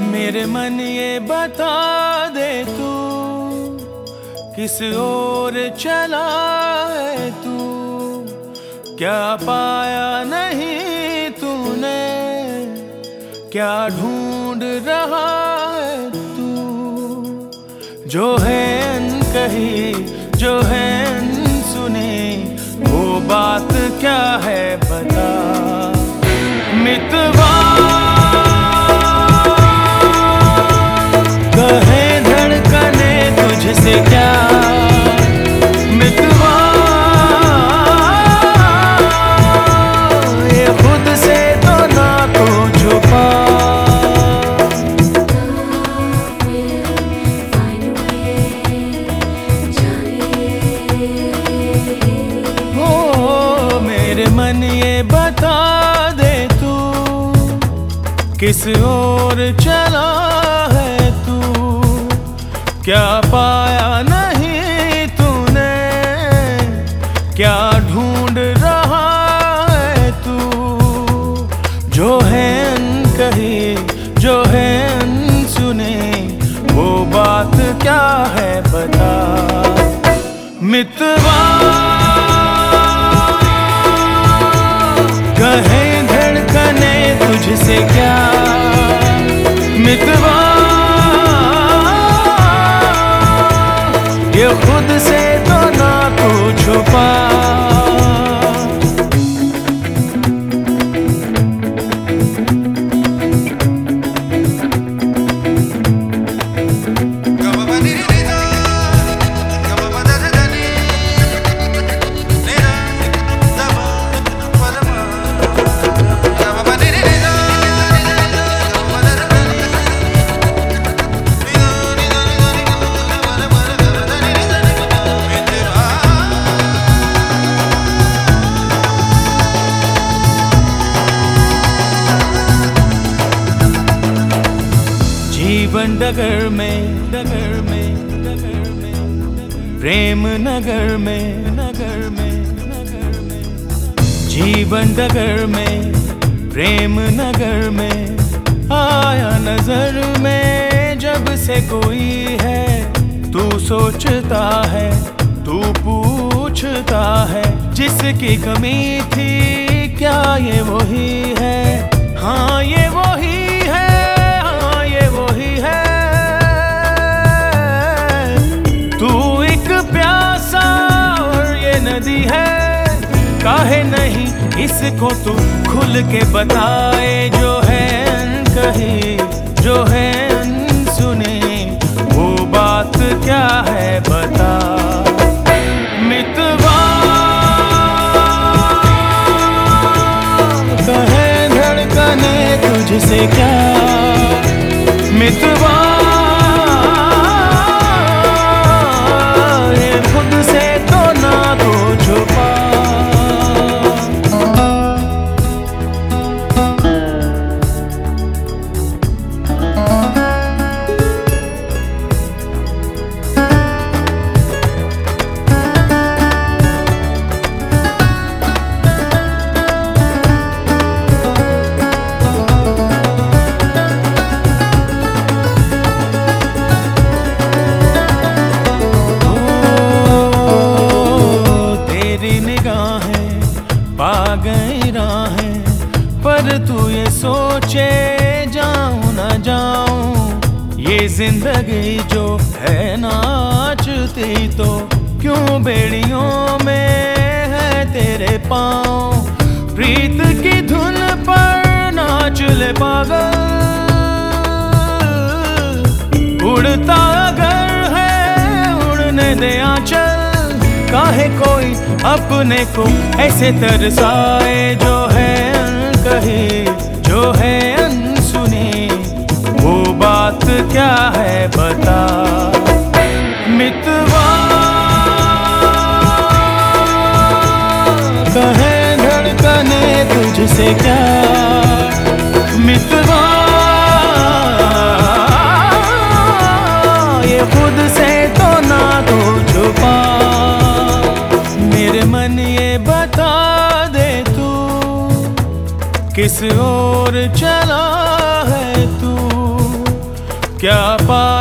میرے من یہ بتا دے تو کس اور چلا ہے تو؟ کیا پایا نہیں تو نے کیا ڈھونڈ رہا ہے تو؟ جو ہے ان کہی، جو ہے ان سنی، وہ بات کیا ہے بتا؟ کس اور چلا ہے تو؟ کیا پایا نہیں تو نے کیا ڈھونڈ رہا ہے تو؟ جو ہے ان کہی جو ہے ان وہ بات کیا ہے بتا؟ متوا تجھ سے کیا متوا یہ خود سے تو نہ تو چھپا ڈگر میں ڈگر میں ڈگر میں پریم نگر میں نگر میں نگر میں جیون ڈگر میں پریم نگر میں آیا نظر میں جب سے کوئی ہے تو سوچتا ہے تو پوچھتا ہے جس کی کمی تھی کیا یہ وہی ہے ہاں یہ نہیں، اس کو تو کھل کے بتائے، جو ہے ان جو ہے ان سنی وہ بات کیا ہے بتا۔ متوا۔ کہیں دھڑکنے تجھ سے کیا۔ متوا۔ ہے، پر تو یہ سوچے، جاؤں نہ جاؤں۔ یہ زندگی جو ہے ناچتی تو کیوں بیڑیوں میں ہے تیرے پاؤں؟ پریت کی دھن پر ناچ ناچل پاگل۔ اڑتا گھر ہے، اڑنے دیا چل۔ ہے کوئی اپنے کو ایسے ترسائے جو ہے کہی جو ہے ان سنی وہ بات کیا ہے بتا؟ متوا۔ کہے دھڑکنے تجھ سے کیا کس اور چلا ہے تو؟ کیا پا